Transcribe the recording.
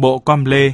bộ com lê.